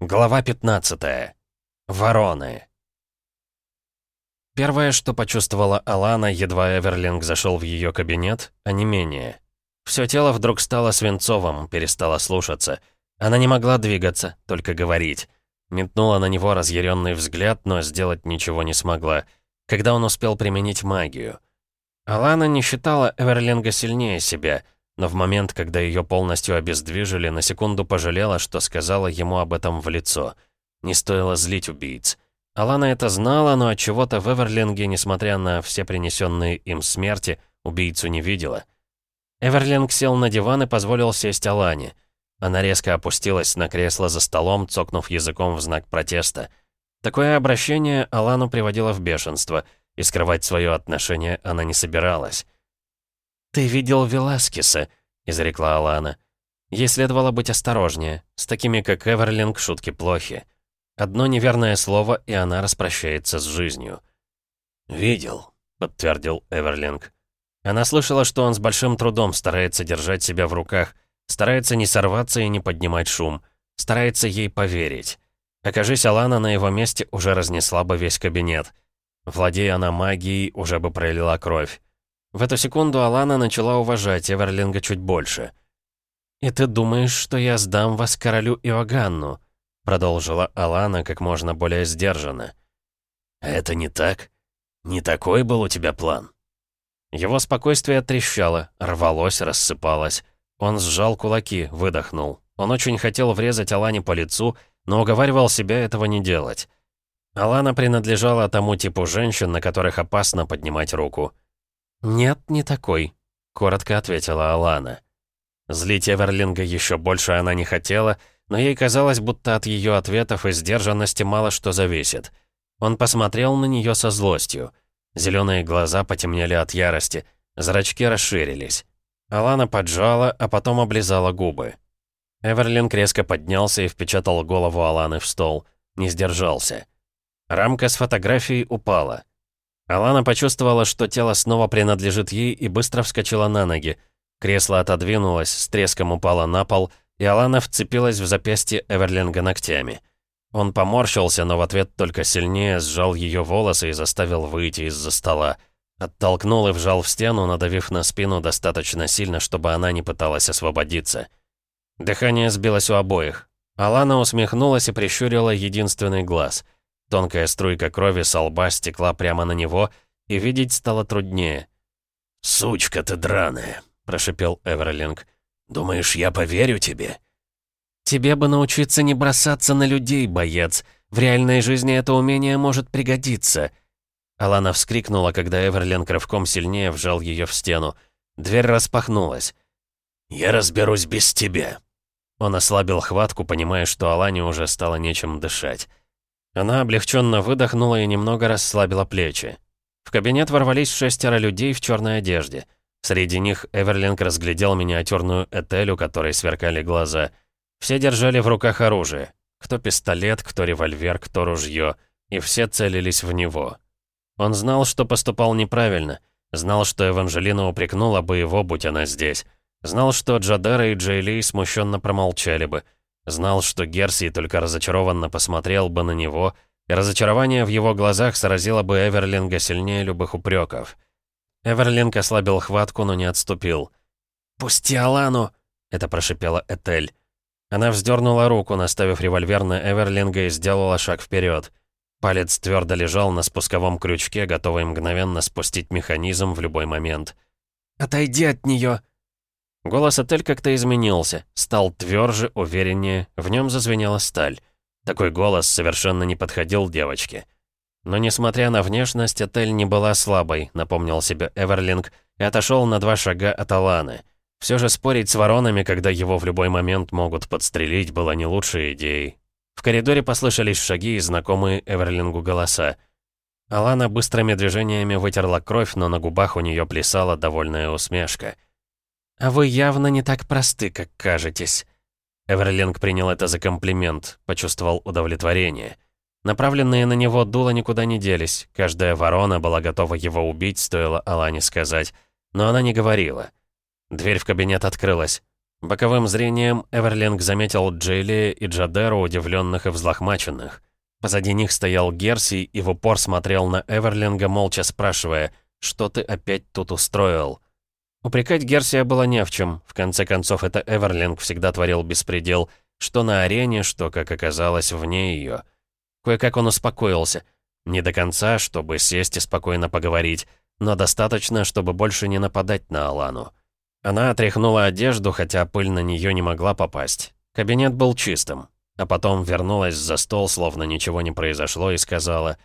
Глава 15. Вороны. Первое, что почувствовала Алана, едва Эверлинг зашел в ее кабинет, а не менее. Все тело вдруг стало свинцовым, перестало слушаться. Она не могла двигаться, только говорить. Метнула на него разъяренный взгляд, но сделать ничего не смогла, когда он успел применить магию. Алана не считала Эверлинга сильнее себя — но в момент, когда ее полностью обездвижили, на секунду пожалела, что сказала ему об этом в лицо. Не стоило злить убийц. Алана это знала, но от чего то в Эверлинге, несмотря на все принесенные им смерти, убийцу не видела. Эверлинг сел на диван и позволил сесть Алане. Она резко опустилась на кресло за столом, цокнув языком в знак протеста. Такое обращение Алану приводило в бешенство, и скрывать свое отношение она не собиралась. «Ты видел Веласкеса», — изрекла Алана. Ей следовало быть осторожнее. С такими, как Эверлинг, шутки плохи. Одно неверное слово, и она распрощается с жизнью. «Видел», — подтвердил Эверлинг. Она слышала, что он с большим трудом старается держать себя в руках, старается не сорваться и не поднимать шум, старается ей поверить. Окажись, Алана на его месте уже разнесла бы весь кабинет. Владея она магией, уже бы пролила кровь. В эту секунду Алана начала уважать Эверлинга чуть больше. «И ты думаешь, что я сдам вас королю Иоганну?» Продолжила Алана как можно более сдержанно. «Это не так? Не такой был у тебя план?» Его спокойствие трещало, рвалось, рассыпалось. Он сжал кулаки, выдохнул. Он очень хотел врезать Алане по лицу, но уговаривал себя этого не делать. Алана принадлежала тому типу женщин, на которых опасно поднимать руку. «Нет, не такой», — коротко ответила Алана. Злить Эверлинга еще больше она не хотела, но ей казалось, будто от ее ответов и сдержанности мало что зависит. Он посмотрел на нее со злостью. Зеленые глаза потемнели от ярости, зрачки расширились. Алана поджала, а потом облизала губы. Эверлинг резко поднялся и впечатал голову Аланы в стол. Не сдержался. Рамка с фотографией упала. Алана почувствовала, что тело снова принадлежит ей и быстро вскочила на ноги. Кресло отодвинулось, с треском упало на пол, и Алана вцепилась в запястье Эверлинга ногтями. Он поморщился, но в ответ только сильнее сжал ее волосы и заставил выйти из-за стола. Оттолкнул и вжал в стену, надавив на спину достаточно сильно, чтобы она не пыталась освободиться. Дыхание сбилось у обоих. Алана усмехнулась и прищурила единственный глаз — Тонкая струйка крови со лба стекла прямо на него, и видеть стало труднее. «Сучка ты драная», — прошипел Эверлинг. «Думаешь, я поверю тебе?» «Тебе бы научиться не бросаться на людей, боец. В реальной жизни это умение может пригодиться». Алана вскрикнула, когда Эверлинг рывком сильнее вжал ее в стену. Дверь распахнулась. «Я разберусь без тебя». Он ослабил хватку, понимая, что Алане уже стало нечем дышать. Она облегченно выдохнула и немного расслабила плечи. В кабинет ворвались шестеро людей в черной одежде. Среди них Эверлинг разглядел миниатюрную Этель, у которой сверкали глаза. Все держали в руках оружие. Кто пистолет, кто револьвер, кто ружье. И все целились в него. Он знал, что поступал неправильно. Знал, что Эванжелина упрекнула бы его, будь она здесь. Знал, что Джадера и Джейли смущенно промолчали бы. Знал, что Герси только разочарованно посмотрел бы на него, и разочарование в его глазах сразило бы Эверлинга сильнее любых упреков. Эверлинг ослабил хватку, но не отступил. «Пусти Алану!» — это прошипела Этель. Она вздернула руку, наставив револьвер на Эверлинга и сделала шаг вперед. Палец твердо лежал на спусковом крючке, готовый мгновенно спустить механизм в любой момент. «Отойди от нее!» Голос Отель как-то изменился, стал тверже, увереннее, в нем зазвенела сталь. Такой голос совершенно не подходил девочке. Но несмотря на внешность, Отель не была слабой, напомнил себе Эверлинг, и отошел на два шага от Аланы. Все же спорить с воронами, когда его в любой момент могут подстрелить, было не лучшей идеей. В коридоре послышались шаги и знакомые Эверлингу голоса. Алана быстрыми движениями вытерла кровь, но на губах у нее плясала довольная усмешка. «А вы явно не так просты, как кажетесь». Эверлинг принял это за комплимент, почувствовал удовлетворение. Направленные на него дула никуда не делись, каждая ворона была готова его убить, стоило Алане сказать, но она не говорила. Дверь в кабинет открылась. Боковым зрением Эверлинг заметил Джейли и Джадеру, удивленных и взлохмаченных. Позади них стоял Герси и в упор смотрел на Эверлинга, молча спрашивая, «Что ты опять тут устроил?» Упрекать Герсия было не в чем. В конце концов, это Эверлинг всегда творил беспредел, что на арене, что, как оказалось, вне ее. Кое-как он успокоился. Не до конца, чтобы сесть и спокойно поговорить, но достаточно, чтобы больше не нападать на Алану. Она отряхнула одежду, хотя пыль на нее не могла попасть. Кабинет был чистым. А потом вернулась за стол, словно ничего не произошло, и сказала,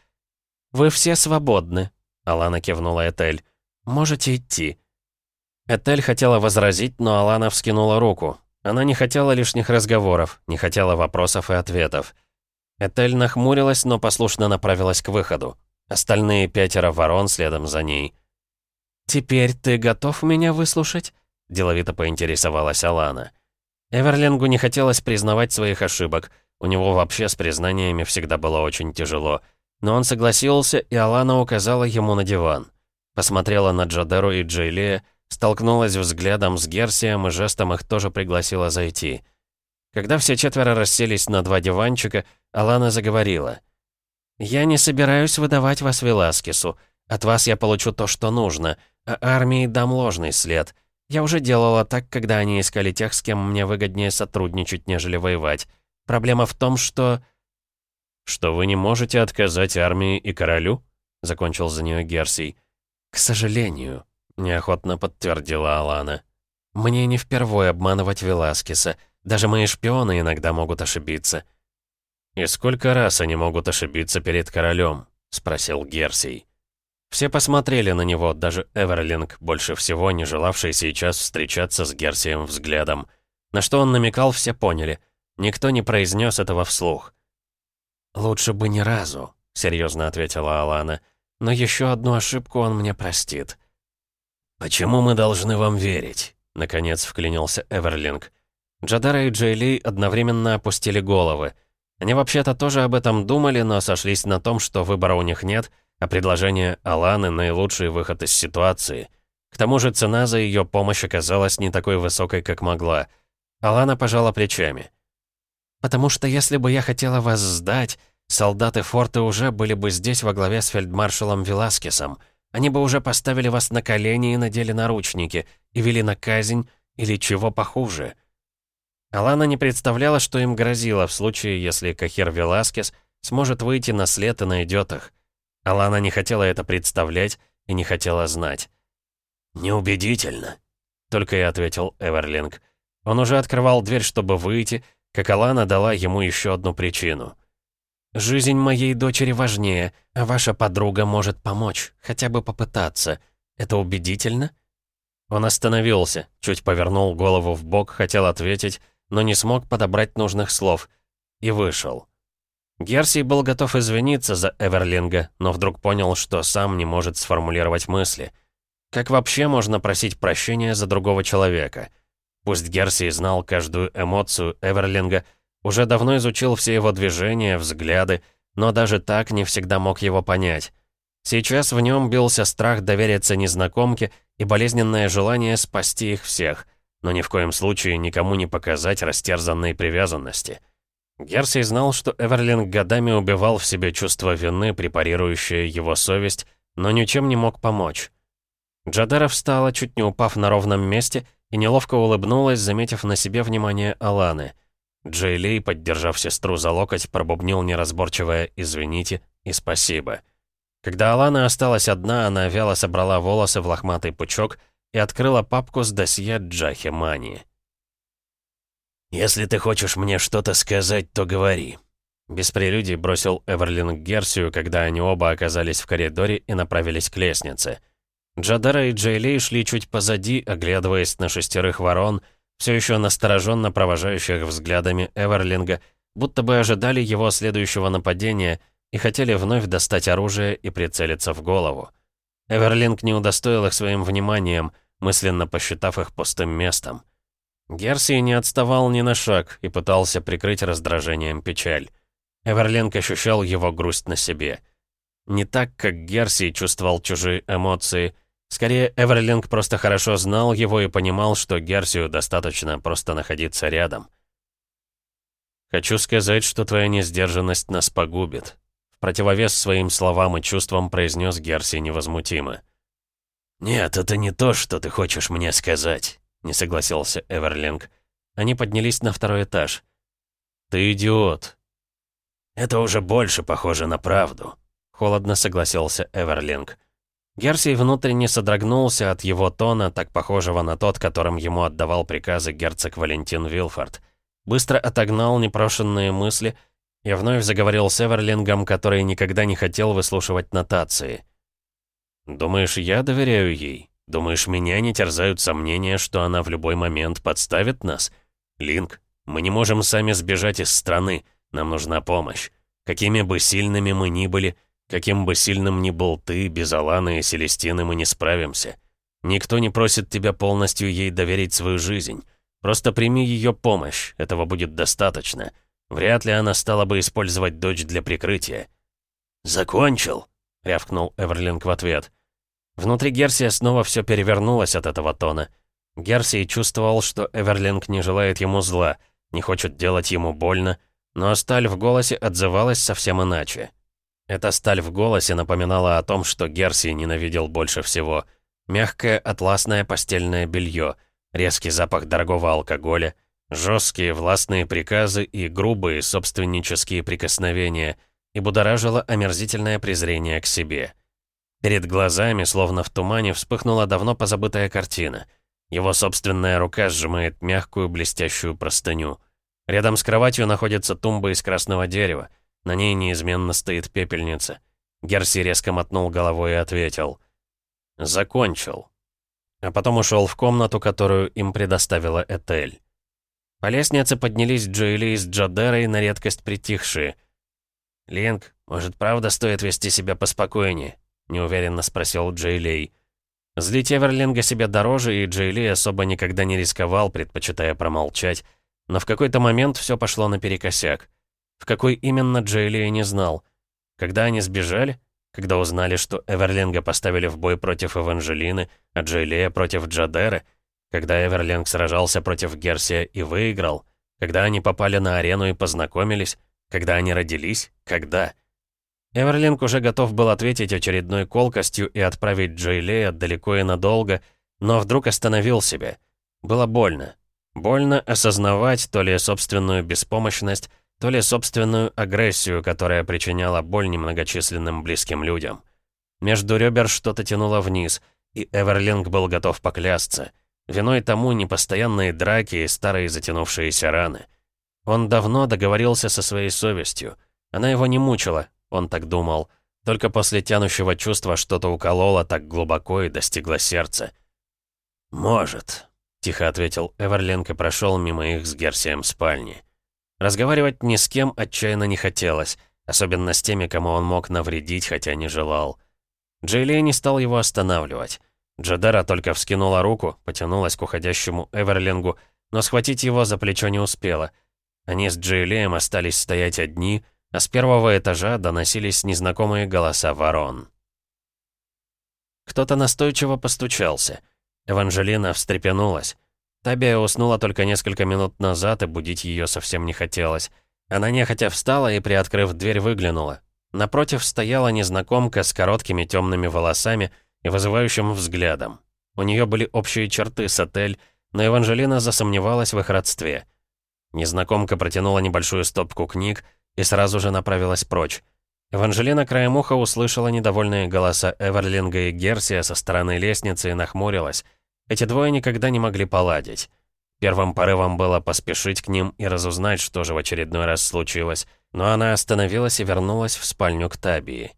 «Вы все свободны», — Алана кивнула Этель. «Можете идти». Этель хотела возразить, но Алана вскинула руку. Она не хотела лишних разговоров, не хотела вопросов и ответов. Этель нахмурилась, но послушно направилась к выходу. Остальные пятеро ворон следом за ней. «Теперь ты готов меня выслушать?» — деловито поинтересовалась Алана. Эверлингу не хотелось признавать своих ошибок. У него вообще с признаниями всегда было очень тяжело. Но он согласился, и Алана указала ему на диван. Посмотрела на Джадеру и Джейлея, столкнулась взглядом с Герсием и жестом их тоже пригласила зайти. Когда все четверо расселись на два диванчика, Алана заговорила. «Я не собираюсь выдавать вас Веласкесу. От вас я получу то, что нужно, а армии дам ложный след. Я уже делала так, когда они искали тех, с кем мне выгоднее сотрудничать, нежели воевать. Проблема в том, что...» «Что вы не можете отказать армии и королю?» — закончил за нее Герсий. «К сожалению», — неохотно подтвердила Алана. «Мне не впервые обманывать Веласкеса. Даже мои шпионы иногда могут ошибиться». «И сколько раз они могут ошибиться перед королем?» — спросил Герсий. Все посмотрели на него, даже Эверлинг, больше всего не желавший сейчас встречаться с Герсием взглядом. На что он намекал, все поняли. Никто не произнес этого вслух. «Лучше бы ни разу», — серьезно ответила Алана. «Но еще одну ошибку он мне простит». «Почему мы должны вам верить?» — наконец вклинился Эверлинг. Джадара и Джейли одновременно опустили головы. Они вообще-то тоже об этом думали, но сошлись на том, что выбора у них нет — а предложение Аланы — наилучший выход из ситуации. К тому же цена за ее помощь оказалась не такой высокой, как могла. Алана пожала плечами. «Потому что если бы я хотела вас сдать, солдаты форта уже были бы здесь во главе с фельдмаршалом Веласкесом. Они бы уже поставили вас на колени и надели наручники, и вели на казнь, или чего похуже». Алана не представляла, что им грозило в случае, если Кахир Веласкес сможет выйти на след и найдет их. Алана не хотела это представлять и не хотела знать. «Неубедительно», — только и ответил Эверлинг. Он уже открывал дверь, чтобы выйти, как Алана дала ему еще одну причину. «Жизнь моей дочери важнее, а ваша подруга может помочь, хотя бы попытаться. Это убедительно?» Он остановился, чуть повернул голову в бок, хотел ответить, но не смог подобрать нужных слов. И вышел. Герсий был готов извиниться за Эверлинга, но вдруг понял, что сам не может сформулировать мысли. Как вообще можно просить прощения за другого человека? Пусть Герсий знал каждую эмоцию Эверлинга, уже давно изучил все его движения, взгляды, но даже так не всегда мог его понять. Сейчас в нем бился страх довериться незнакомке и болезненное желание спасти их всех, но ни в коем случае никому не показать растерзанной привязанности. Герсий знал, что Эверлинг годами убивал в себе чувство вины, препарирующее его совесть, но ничем не мог помочь. Джадера встала, чуть не упав на ровном месте, и неловко улыбнулась, заметив на себе внимание Аланы. Джей поддержав сестру за локоть, пробубнил неразборчивое «извините» и «спасибо». Когда Алана осталась одна, она вяло собрала волосы в лохматый пучок и открыла папку с досье Джахи Мани. «Если ты хочешь мне что-то сказать, то говори». Без прелюдий бросил Эверлин к Герсию, когда они оба оказались в коридоре и направились к лестнице. Джадара и Джейли шли чуть позади, оглядываясь на шестерых ворон, все еще настороженно провожающих взглядами Эверлинга, будто бы ожидали его следующего нападения и хотели вновь достать оружие и прицелиться в голову. Эверлинг не удостоил их своим вниманием, мысленно посчитав их пустым местом. Герси не отставал ни на шаг и пытался прикрыть раздражением печаль. Эверленг ощущал его грусть на себе. Не так, как Герси чувствовал чужие эмоции. Скорее, Эверлинг просто хорошо знал его и понимал, что Герсию достаточно просто находиться рядом. «Хочу сказать, что твоя несдержанность нас погубит», в противовес своим словам и чувствам произнес Герси невозмутимо. «Нет, это не то, что ты хочешь мне сказать», — не согласился Эверлинг. Они поднялись на второй этаж. «Ты идиот». «Это уже больше похоже на правду», — холодно согласился Эверлинг. Герсий внутренне содрогнулся от его тона, так похожего на тот, которым ему отдавал приказы герцог Валентин Вилфорд. Быстро отогнал непрошенные мысли и вновь заговорил с Эверлингом, который никогда не хотел выслушивать нотации. «Думаешь, я доверяю ей? Думаешь, меня не терзают сомнения, что она в любой момент подставит нас? Линк, мы не можем сами сбежать из страны, нам нужна помощь. Какими бы сильными мы ни были, Каким бы сильным ни был ты, без Аланы и Селестины мы не справимся. Никто не просит тебя полностью ей доверить свою жизнь. Просто прими ее помощь, этого будет достаточно. Вряд ли она стала бы использовать дочь для прикрытия». «Закончил?» — рявкнул Эверлинг в ответ. Внутри Герсия снова все перевернулось от этого тона. Герсий чувствовал, что Эверлинг не желает ему зла, не хочет делать ему больно, но сталь в голосе отзывалась совсем иначе. Эта сталь в голосе напоминала о том, что Герси ненавидел больше всего. Мягкое атласное постельное белье, резкий запах дорогого алкоголя, жесткие властные приказы и грубые собственнические прикосновения, и будоражило омерзительное презрение к себе. Перед глазами, словно в тумане, вспыхнула давно позабытая картина. Его собственная рука сжимает мягкую блестящую простыню. Рядом с кроватью находится тумба из красного дерева — на ней неизменно стоит пепельница. Герси резко мотнул головой и ответил. «Закончил». А потом ушел в комнату, которую им предоставила Этель. По лестнице поднялись Джоэли с Джодерой на редкость притихшие. «Линк, может, правда стоит вести себя поспокойнее?» — неуверенно спросил Джейлей. Злить Эверлинга себе дороже, и Джейли особо никогда не рисковал, предпочитая промолчать. Но в какой-то момент все пошло наперекосяк. В какой именно Джейлия не знал. Когда они сбежали? Когда узнали, что Эверлинга поставили в бой против Эванжелины, а Джейлия против Джадеры? Когда Эверлинг сражался против Герсия и выиграл? Когда они попали на арену и познакомились? Когда они родились? Когда? Эверлинг уже готов был ответить очередной колкостью и отправить Джейлея далеко и надолго, но вдруг остановил себя. Было больно. Больно осознавать то ли собственную беспомощность, то ли собственную агрессию, которая причиняла боль немногочисленным близким людям. Между ребер что-то тянуло вниз, и Эверлинг был готов поклясться. Виной тому непостоянные драки и старые затянувшиеся раны. Он давно договорился со своей совестью. Она его не мучила, он так думал. Только после тянущего чувства что-то укололо так глубоко и достигло сердца. «Может», — тихо ответил Эверлинг и прошел мимо их с Герсием спальни. Разговаривать ни с кем отчаянно не хотелось, особенно с теми, кому он мог навредить, хотя не желал. Джейли не стал его останавливать. Джадера только вскинула руку, потянулась к уходящему Эверлингу, но схватить его за плечо не успела. Они с Джейлеем остались стоять одни, а с первого этажа доносились незнакомые голоса ворон. Кто-то настойчиво постучался. Эванжелина встрепенулась. Табия уснула только несколько минут назад, и будить ее совсем не хотелось. Она нехотя встала и, приоткрыв дверь, выглянула. Напротив стояла незнакомка с короткими темными волосами и вызывающим взглядом. У нее были общие черты с отель, но Эванжелина засомневалась в их родстве. Незнакомка протянула небольшую стопку книг и сразу же направилась прочь. Эванжелина краем уха услышала недовольные голоса Эверлинга и Герсия со стороны лестницы и нахмурилась — эти двое никогда не могли поладить. Первым порывом было поспешить к ним и разузнать, что же в очередной раз случилось, но она остановилась и вернулась в спальню к Табии.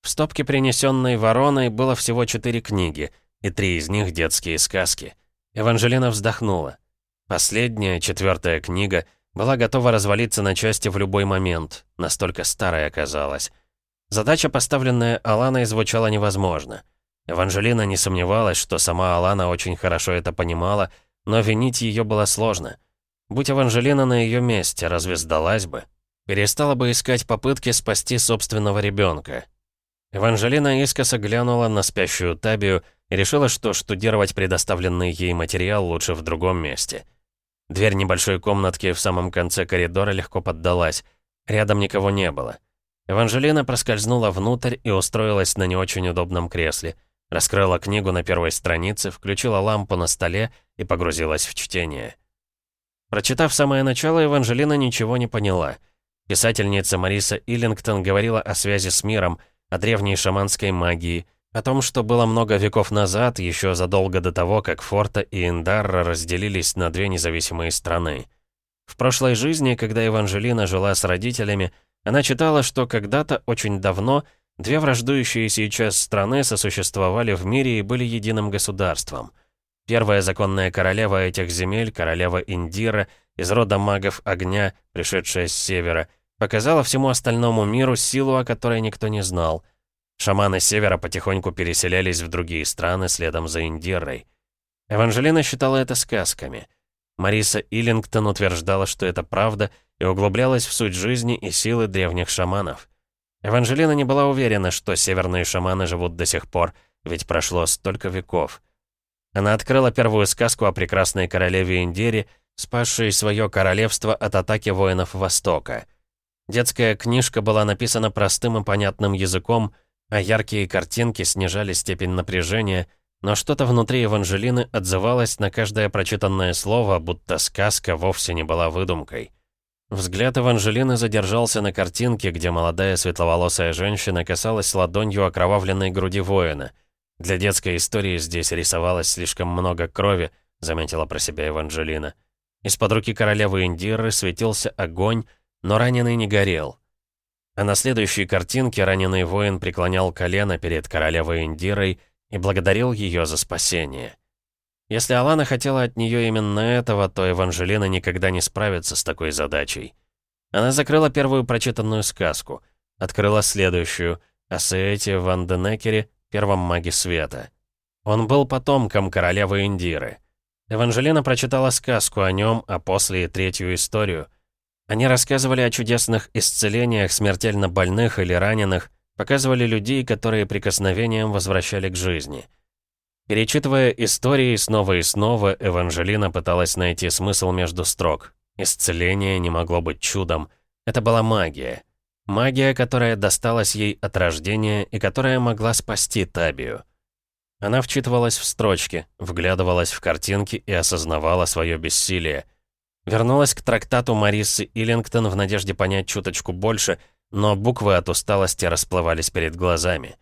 В стопке, принесенной вороной, было всего четыре книги, и три из них детские сказки. Эванжелина вздохнула. Последняя, четвертая книга, была готова развалиться на части в любой момент, настолько старая оказалась. Задача, поставленная Аланой, звучала невозможно — Эванжелина не сомневалась, что сама Алана очень хорошо это понимала, но винить ее было сложно. Будь Эванжелина на ее месте, разве сдалась бы? Перестала бы искать попытки спасти собственного ребенка. Эванжелина искоса глянула на спящую Табию и решила, что штудировать предоставленный ей материал лучше в другом месте. Дверь небольшой комнатки в самом конце коридора легко поддалась. Рядом никого не было. Эванжелина проскользнула внутрь и устроилась на не очень удобном кресле. Раскрыла книгу на первой странице, включила лампу на столе и погрузилась в чтение. Прочитав самое начало, Эванжелина ничего не поняла. Писательница Мариса Иллингтон говорила о связи с миром, о древней шаманской магии, о том, что было много веков назад, еще задолго до того, как Форта и Индарра разделились на две независимые страны. В прошлой жизни, когда Эванжелина жила с родителями, она читала, что когда-то, очень давно, две враждующие сейчас страны сосуществовали в мире и были единым государством. Первая законная королева этих земель, королева Индира, из рода магов огня, пришедшая с севера, показала всему остальному миру силу, о которой никто не знал. Шаманы севера потихоньку переселялись в другие страны следом за Индирой. Эванжелина считала это сказками. Мариса Иллингтон утверждала, что это правда, и углублялась в суть жизни и силы древних шаманов. Эванжелина не была уверена, что северные шаманы живут до сих пор, ведь прошло столько веков. Она открыла первую сказку о прекрасной королеве Индире, спасшей свое королевство от атаки воинов Востока. Детская книжка была написана простым и понятным языком, а яркие картинки снижали степень напряжения, но что-то внутри Эванжелины отзывалось на каждое прочитанное слово, будто сказка вовсе не была выдумкой. Взгляд Эванжелины задержался на картинке, где молодая светловолосая женщина касалась ладонью окровавленной груди воина — для детской истории здесь рисовалось слишком много крови, заметила про себя Эванжелина. Из-под руки королевы Индиры светился огонь, но раненый не горел. А на следующей картинке раненый воин преклонял колено перед королевой Индирой и благодарил ее за спасение. Если Алана хотела от нее именно этого, то Эванжелина никогда не справится с такой задачей. Она закрыла первую прочитанную сказку, открыла следующую, о Сеэте Ван Денекере первом маге света. Он был потомком королевы Индиры. Эванжелина прочитала сказку о нем, а после и третью историю. Они рассказывали о чудесных исцелениях смертельно больных или раненых, показывали людей, которые прикосновением возвращали к жизни. Перечитывая истории снова и снова, Эванжелина пыталась найти смысл между строк. Исцеление не могло быть чудом. Это была магия. Магия, которая досталась ей от рождения и которая могла спасти Табию. Она вчитывалась в строчки, вглядывалась в картинки и осознавала свое бессилие. Вернулась к трактату Марисы Иллингтон в надежде понять чуточку больше, но буквы от усталости расплывались перед глазами.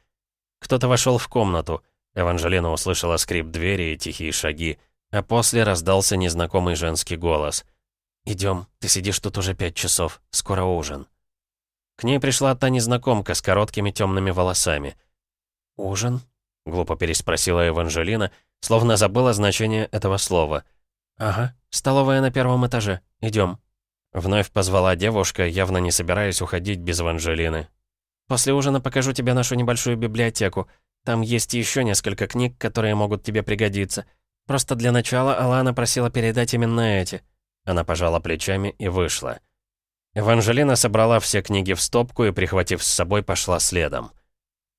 Кто-то вошел в комнату. Эванжелина услышала скрип двери и тихие шаги, а после раздался незнакомый женский голос. «Идем, ты сидишь тут уже пять часов, скоро ужин». К ней пришла та незнакомка с короткими темными волосами. «Ужин?» — глупо переспросила Эванжелина, словно забыла значение этого слова. «Ага, столовая на первом этаже. Идем. Вновь позвала девушка, явно не собираясь уходить без Эванжелины. «После ужина покажу тебе нашу небольшую библиотеку. Там есть еще несколько книг, которые могут тебе пригодиться. Просто для начала Алана просила передать именно эти». Она пожала плечами и вышла. Эванжелина собрала все книги в стопку и, прихватив с собой, пошла следом.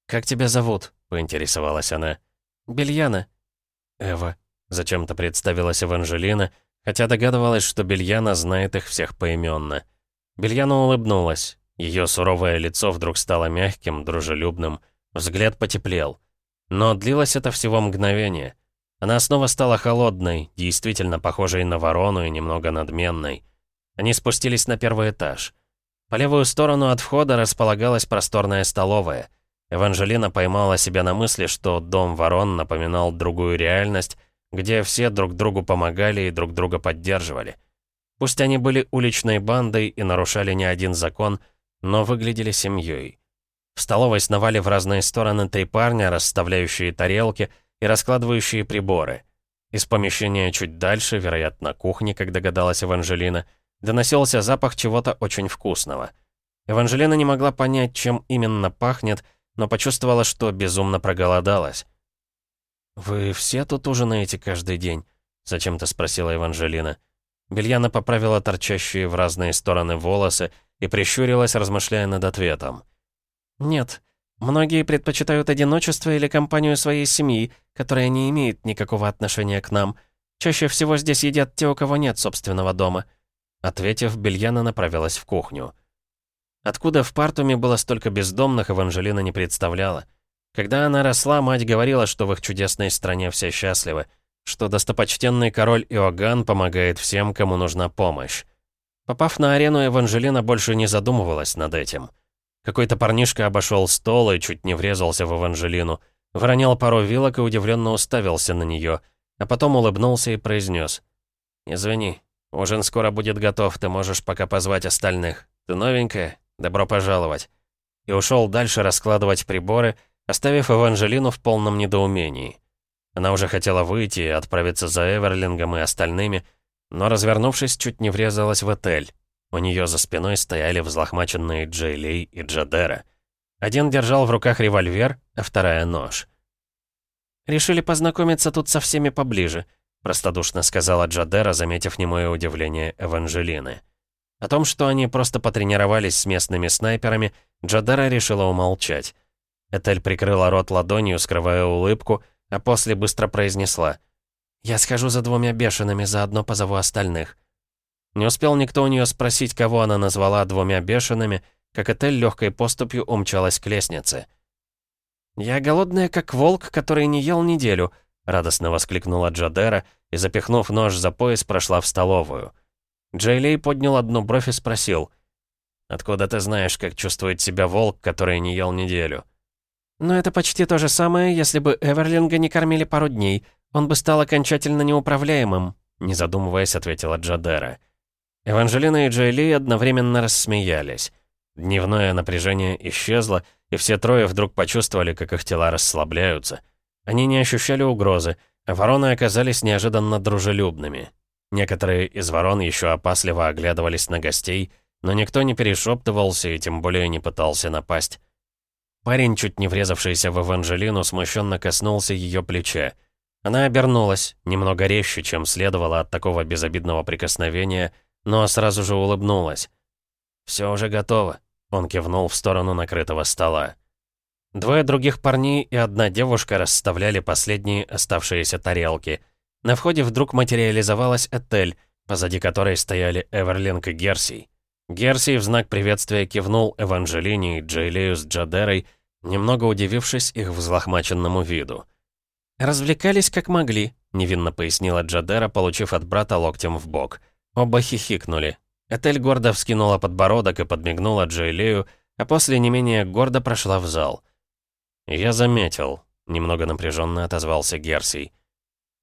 «Как тебя зовут?» — поинтересовалась она. «Бельяна». «Эва», — зачем-то представилась Эванжелина, хотя догадывалась, что Бельяна знает их всех поименно. Бельяна улыбнулась. Ее суровое лицо вдруг стало мягким, дружелюбным. Взгляд потеплел. Но длилось это всего мгновение. Она снова стала холодной, действительно похожей на ворону и немного надменной. Они спустились на первый этаж. По левую сторону от входа располагалась просторная столовая. Эванжелина поймала себя на мысли, что дом ворон напоминал другую реальность, где все друг другу помогали и друг друга поддерживали. Пусть они были уличной бандой и нарушали не один закон, но выглядели семьей. В столовой сновали в разные стороны три парня, расставляющие тарелки и раскладывающие приборы. Из помещения чуть дальше, вероятно, кухни, как догадалась Эванжелина, доносился запах чего-то очень вкусного. Эванжелина не могла понять, чем именно пахнет, но почувствовала, что безумно проголодалась. «Вы все тут ужинаете каждый день?» — зачем-то спросила Эванжелина. Бельяна поправила торчащие в разные стороны волосы и прищурилась, размышляя над ответом. «Нет, Многие предпочитают одиночество или компанию своей семьи, которая не имеет никакого отношения к нам. Чаще всего здесь едят те, у кого нет собственного дома». Ответив, Бельяна направилась в кухню. Откуда в Партуме было столько бездомных, Эванжелина не представляла. Когда она росла, мать говорила, что в их чудесной стране все счастливы, что достопочтенный король Иоганн помогает всем, кому нужна помощь. Попав на арену, Эванжелина больше не задумывалась над этим. Какой-то парнишка обошел стол и чуть не врезался в Эванжелину, выронил пару вилок и удивленно уставился на нее, а потом улыбнулся и произнес. «Извини, ужин скоро будет готов, ты можешь пока позвать остальных. Ты новенькая? Добро пожаловать». И ушел дальше раскладывать приборы, оставив Эванжелину в полном недоумении. Она уже хотела выйти и отправиться за Эверлингом и остальными, но, развернувшись, чуть не врезалась в отель. У нее за спиной стояли взлохмаченные Джейлей и Джадера. Один держал в руках револьвер, а вторая — нож. «Решили познакомиться тут со всеми поближе», — простодушно сказала Джадера, заметив немое удивление Эванжелины. О том, что они просто потренировались с местными снайперами, Джадера решила умолчать. Этель прикрыла рот ладонью, скрывая улыбку, а после быстро произнесла. «Я схожу за двумя бешеными, заодно позову остальных». Не успел никто у нее спросить, кого она назвала двумя бешеными, как Этель легкой поступью умчалась к лестнице. «Я голодная, как волк, который не ел неделю», — радостно воскликнула Джадера и, запихнув нож за пояс, прошла в столовую. Джейлей поднял одну бровь и спросил. «Откуда ты знаешь, как чувствует себя волк, который не ел неделю?» «Но это почти то же самое, если бы Эверлинга не кормили пару дней. Он бы стал окончательно неуправляемым», — не задумываясь, ответила Джадера. Эванжелина и Джейли одновременно рассмеялись. Дневное напряжение исчезло, и все трое вдруг почувствовали, как их тела расслабляются. Они не ощущали угрозы, а вороны оказались неожиданно дружелюбными. Некоторые из ворон еще опасливо оглядывались на гостей, но никто не перешептывался и тем более не пытался напасть. Парень, чуть не врезавшийся в Эванжелину, смущенно коснулся ее плеча. Она обернулась, немного резче, чем следовало от такого безобидного прикосновения, но сразу же улыбнулась. «Все уже готово», — он кивнул в сторону накрытого стола. Двое других парней и одна девушка расставляли последние оставшиеся тарелки. На входе вдруг материализовалась Этель, позади которой стояли Эверлинг и Герсий. Герсий в знак приветствия кивнул Эванжелине и Джейлею с Джадерой, немного удивившись их взлохмаченному виду. «Развлекались как могли», — невинно пояснила Джадера, получив от брата локтем в бок. Оба хихикнули. Этель гордо вскинула подбородок и подмигнула Джейлею, а после не менее гордо прошла в зал. «Я заметил», — немного напряженно отозвался Герсий.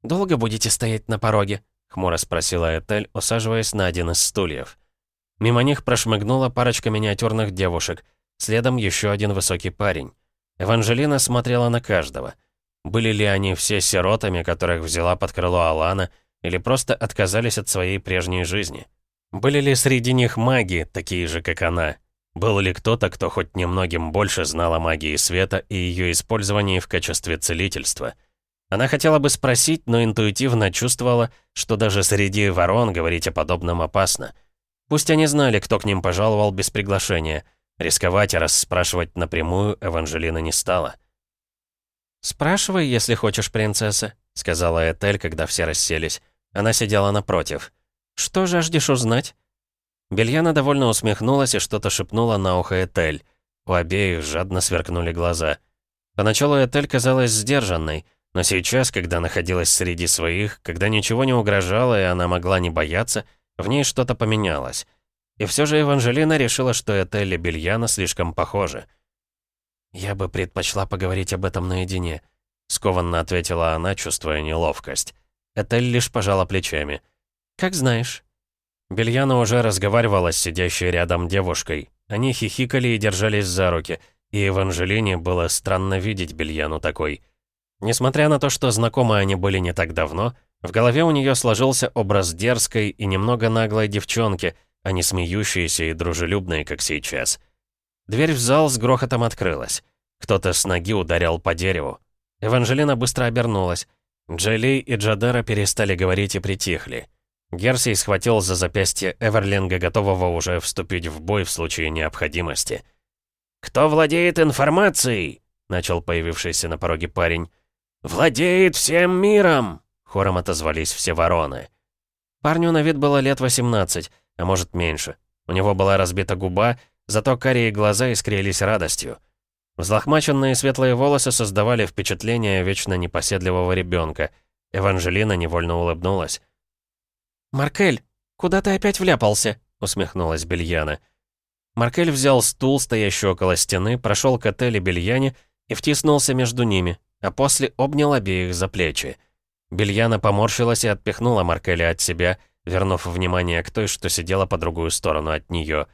«Долго будете стоять на пороге?» — хмуро спросила Этель, усаживаясь на один из стульев. Мимо них прошмыгнула парочка миниатюрных девушек, следом еще один высокий парень. Эванжелина смотрела на каждого. Были ли они все сиротами, которых взяла под крыло Алана, — или просто отказались от своей прежней жизни? Были ли среди них маги, такие же, как она? Был ли кто-то, кто хоть немногим больше знал о магии света и ее использовании в качестве целительства? Она хотела бы спросить, но интуитивно чувствовала, что даже среди ворон говорить о подобном опасно. Пусть они знали, кто к ним пожаловал без приглашения. Рисковать и расспрашивать напрямую Эванжелина не стала. «Спрашивай, если хочешь, принцесса», — сказала Этель, когда все расселись. Она сидела напротив. «Что жаждешь узнать?» Бельяна довольно усмехнулась и что-то шепнула на ухо Этель. У обеих жадно сверкнули глаза. Поначалу Этель казалась сдержанной, но сейчас, когда находилась среди своих, когда ничего не угрожало и она могла не бояться, в ней что-то поменялось. И все же Эванжелина решила, что Этель и Бельяна слишком похожи. «Я бы предпочла поговорить об этом наедине», — скованно ответила она, чувствуя неловкость. Этель лишь пожала плечами. «Как знаешь». Бельяна уже разговаривала с сидящей рядом девушкой. Они хихикали и держались за руки, и Эванжелине было странно видеть Бельяну такой. Несмотря на то, что знакомы они были не так давно, в голове у нее сложился образ дерзкой и немного наглой девчонки, а не смеющейся и дружелюбной, как сейчас. Дверь в зал с грохотом открылась. Кто-то с ноги ударил по дереву. Эванжелина быстро обернулась. Джоли и Джадера перестали говорить и притихли. Герсий схватил за запястье Эверлинга, готового уже вступить в бой в случае необходимости. «Кто владеет информацией?» — начал появившийся на пороге парень. «Владеет всем миром!» — хором отозвались все вороны. Парню на вид было лет 18, а может меньше. У него была разбита губа, зато карие глаза искрились радостью. Взлохмаченные светлые волосы создавали впечатление вечно непоседливого ребенка. Эванжелина невольно улыбнулась. «Маркель, куда ты опять вляпался?» — усмехнулась Бельяна. Маркель взял стул, стоящий около стены, прошел к отеле Бельяне и втиснулся между ними, а после обнял обеих за плечи. Бельяна поморщилась и отпихнула Маркеля от себя, вернув внимание к той, что сидела по другую сторону от нее.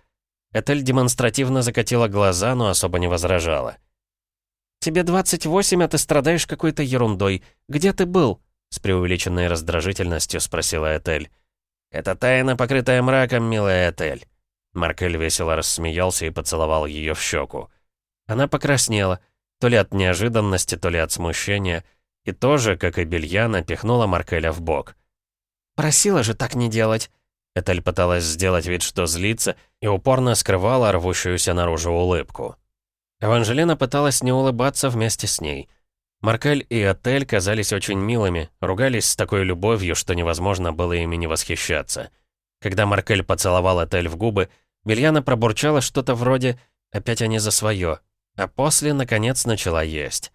Этель демонстративно закатила глаза, но особо не возражала. «Тебе 28, а ты страдаешь какой-то ерундой. Где ты был?» С преувеличенной раздражительностью спросила Этель. «Это тайна, покрытая мраком, милая Этель». Маркель весело рассмеялся и поцеловал ее в щеку. Она покраснела, то ли от неожиданности, то ли от смущения, и тоже, как и Бельяна, пихнула Маркеля в бок. «Просила же так не делать!» Этель пыталась сделать вид, что злится, и упорно скрывала рвущуюся наружу улыбку. Эванжелина пыталась не улыбаться вместе с ней. Маркель и Этель казались очень милыми, ругались с такой любовью, что невозможно было ими не восхищаться. Когда Маркель поцеловал Этель в губы, Бельяна пробурчала что-то вроде «опять они за свое», а после, наконец, начала есть.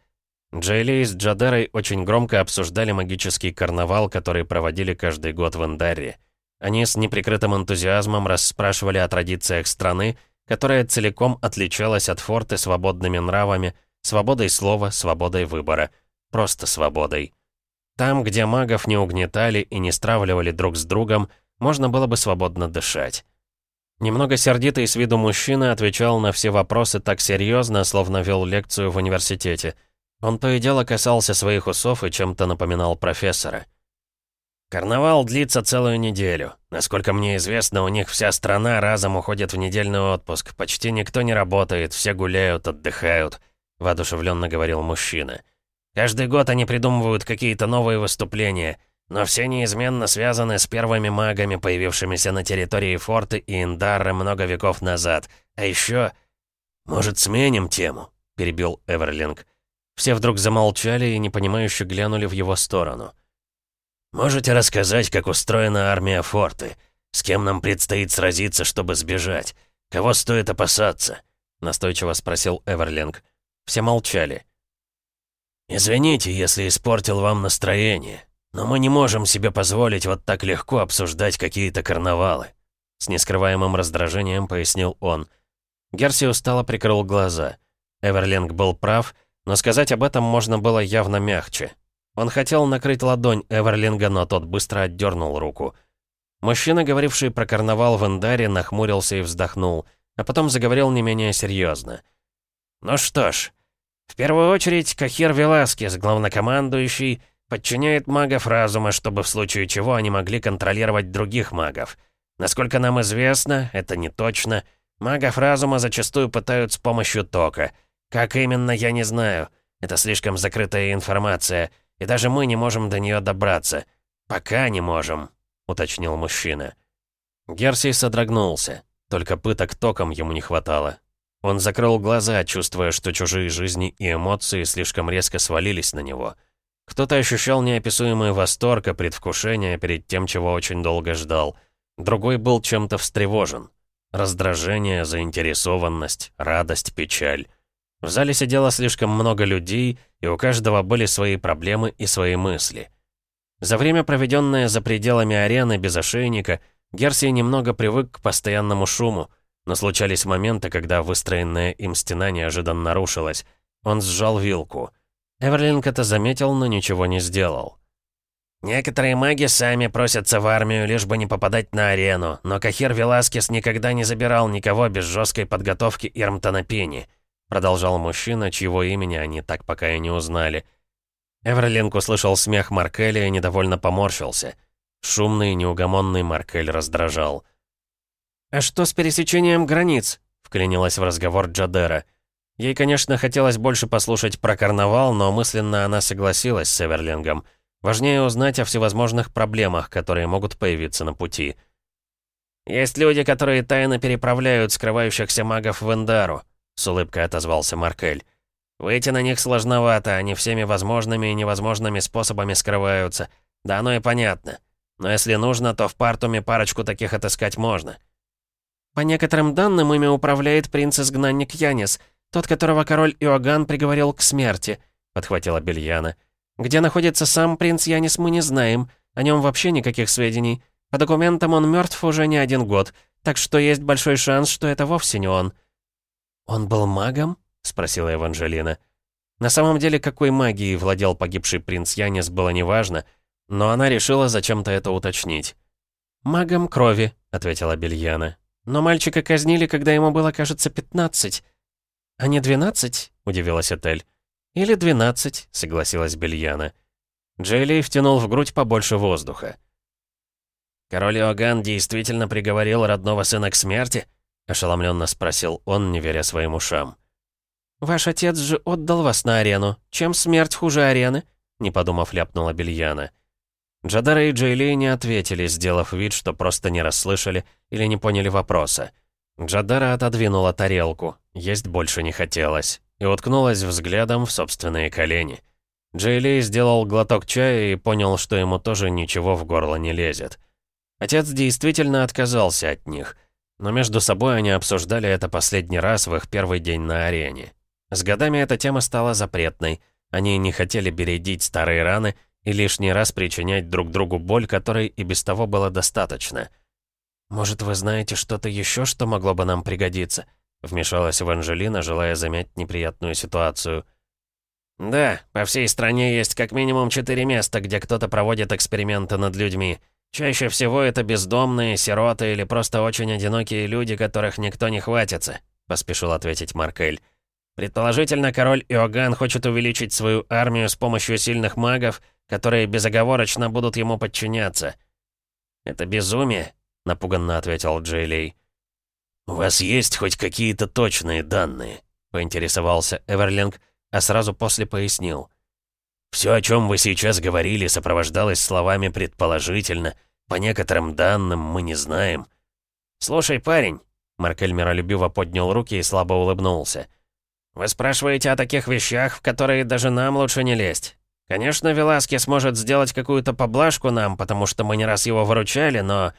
Джейли с Джадерой очень громко обсуждали магический карнавал, который проводили каждый год в Эндарре. Они с неприкрытым энтузиазмом расспрашивали о традициях страны, которая целиком отличалась от форты свободными нравами, свободой слова, свободой выбора. Просто свободой. Там, где магов не угнетали и не стравливали друг с другом, можно было бы свободно дышать. Немного сердитый с виду мужчина отвечал на все вопросы так серьезно, словно вел лекцию в университете. Он то и дело касался своих усов и чем-то напоминал профессора. «Карнавал длится целую неделю. Насколько мне известно, у них вся страна разом уходит в недельный отпуск. Почти никто не работает, все гуляют, отдыхают», — воодушевленно говорил мужчина. «Каждый год они придумывают какие-то новые выступления, но все неизменно связаны с первыми магами, появившимися на территории форта и Индара много веков назад. А еще...» «Может, сменим тему?» — перебил Эверлинг. Все вдруг замолчали и непонимающе глянули в его сторону. «Можете рассказать, как устроена армия форты? С кем нам предстоит сразиться, чтобы сбежать? Кого стоит опасаться?» — настойчиво спросил Эверлинг. Все молчали. «Извините, если испортил вам настроение, но мы не можем себе позволить вот так легко обсуждать какие-то карнавалы», — с нескрываемым раздражением пояснил он. Герси устало прикрыл глаза. Эверлинг был прав — но сказать об этом можно было явно мягче. Он хотел накрыть ладонь Эверлинга, но тот быстро отдернул руку. Мужчина, говоривший про карнавал в Эндаре, нахмурился и вздохнул, а потом заговорил не менее серьезно. «Ну что ж, в первую очередь Кахир Веласкес, главнокомандующий, подчиняет магов разума, чтобы в случае чего они могли контролировать других магов. Насколько нам известно, это не точно, магов разума зачастую пытают с помощью тока — как именно, я не знаю. Это слишком закрытая информация, и даже мы не можем до нее добраться. Пока не можем», — уточнил мужчина. Герсий содрогнулся. Только пыток током ему не хватало. Он закрыл глаза, чувствуя, что чужие жизни и эмоции слишком резко свалились на него. Кто-то ощущал неописуемый восторг и предвкушение перед тем, чего очень долго ждал. Другой был чем-то встревожен. Раздражение, заинтересованность, радость, печаль. В зале сидело слишком много людей, и у каждого были свои проблемы и свои мысли. За время, проведенное за пределами арены без ошейника, Герсий немного привык к постоянному шуму, но случались моменты, когда выстроенная им стена неожиданно нарушилась. Он сжал вилку. Эверлинг это заметил, но ничего не сделал. «Некоторые маги сами просятся в армию, лишь бы не попадать на арену, но Кахир Веласкес никогда не забирал никого без жесткой подготовки Ирмтона Пени. Продолжал мужчина, чьего имени они так пока и не узнали. Эверлинг услышал смех Маркеля и недовольно поморщился. Шумный, неугомонный Маркель раздражал. «А что с пересечением границ?» — вклинилась в разговор Джадера. Ей, конечно, хотелось больше послушать про карнавал, но мысленно она согласилась с Эверлингом. Важнее узнать о всевозможных проблемах, которые могут появиться на пути. «Есть люди, которые тайно переправляют скрывающихся магов в Эндару», — с улыбкой отозвался Маркель. «Выйти на них сложновато, они всеми возможными и невозможными способами скрываются. Да оно и понятно. Но если нужно, то в Партуме парочку таких отыскать можно». «По некоторым данным, ими управляет принц-изгнанник Янис, тот, которого король Иоганн приговорил к смерти», — подхватила Бельяна. «Где находится сам принц Янис, мы не знаем. О нем вообще никаких сведений. По документам он мертв уже не один год, так что есть большой шанс, что это вовсе не он». «Он был магом?» — спросила Эванжелина. На самом деле, какой магией владел погибший принц Янис, было неважно, но она решила зачем-то это уточнить. «Магом крови», — ответила Бельяна. «Но мальчика казнили, когда ему было, кажется, пятнадцать». «А не двенадцать?» — удивилась Этель. «Или двенадцать», — согласилась Бельяна. Джейли втянул в грудь побольше воздуха. «Король Иоганн действительно приговорил родного сына к смерти?» — ошеломленно спросил он, не веря своим ушам. «Ваш отец же отдал вас на арену. Чем смерть хуже арены?» — не подумав, ляпнула Бельяна. Джадара и Джейли не ответили, сделав вид, что просто не расслышали или не поняли вопроса. Джадара отодвинула тарелку, есть больше не хотелось, и уткнулась взглядом в собственные колени. Джейли сделал глоток чая и понял, что ему тоже ничего в горло не лезет. Отец действительно отказался от них, но между собой они обсуждали это последний раз в их первый день на арене. С годами эта тема стала запретной, они не хотели бередить старые раны и лишний раз причинять друг другу боль, которой и без того было достаточно. «Может, вы знаете что-то еще, что могло бы нам пригодиться?» Вмешалась Эванжелина, желая замять неприятную ситуацию. «Да, по всей стране есть как минимум четыре места, где кто-то проводит эксперименты над людьми. Чаще всего это бездомные, сироты или просто очень одинокие люди, которых никто не хватится», — поспешил ответить Маркель. «Предположительно, король Иоганн хочет увеличить свою армию с помощью сильных магов, которые безоговорочно будут ему подчиняться». «Это безумие», — напуганно ответил Джейлей. «У вас есть хоть какие-то точные данные?» — поинтересовался Эверлинг, а сразу после пояснил. «Все, о чем вы сейчас говорили, сопровождалось словами «предположительно». По некоторым данным мы не знаем». «Слушай, парень», — Маркель миролюбиво поднял руки и слабо улыбнулся. «Вы спрашиваете о таких вещах, в которые даже нам лучше не лезть. Конечно, Веласки сможет сделать какую-то поблажку нам, потому что мы не раз его выручали, но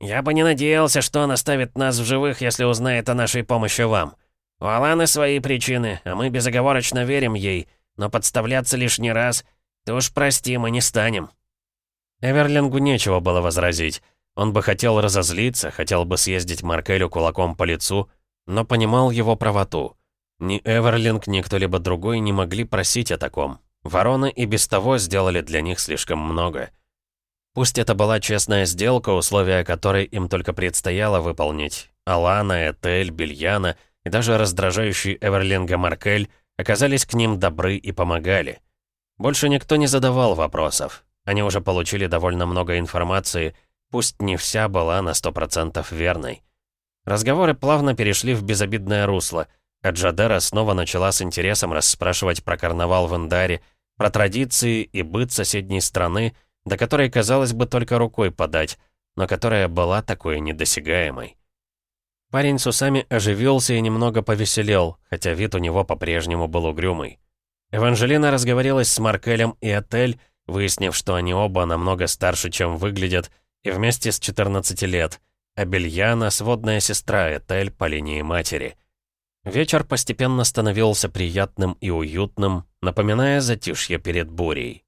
я бы не надеялся, что он оставит нас в живых, если узнает о нашей помощи вам. У Аланы свои причины, а мы безоговорочно верим ей, но подставляться лишний раз, ты уж прости, мы не станем». Эверлингу нечего было возразить. Он бы хотел разозлиться, хотел бы съездить Маркелю кулаком по лицу, но понимал его правоту. Ни Эверлинг, ни кто-либо другой не могли просить о таком. Вороны и без того сделали для них слишком много. Пусть это была честная сделка, условия которой им только предстояло выполнить. Алана, Этель, Бельяна и даже раздражающий Эверлинга Маркель оказались к ним добры и помогали. Больше никто не задавал вопросов. Они уже получили довольно много информации, пусть не вся была на сто процентов верной. Разговоры плавно перешли в безобидное русло, а Джадера снова начала с интересом расспрашивать про карнавал в Индаре, про традиции и быт соседней страны, до которой, казалось бы, только рукой подать, но которая была такой недосягаемой. Парень с усами оживился и немного повеселел, хотя вид у него по-прежнему был угрюмый. Эванжелина разговорилась с Маркелем и Отель, выяснив, что они оба намного старше, чем выглядят, и вместе с 14 лет, а Бельяна — сводная сестра Этель по линии матери. Вечер постепенно становился приятным и уютным, напоминая затишье перед бурей.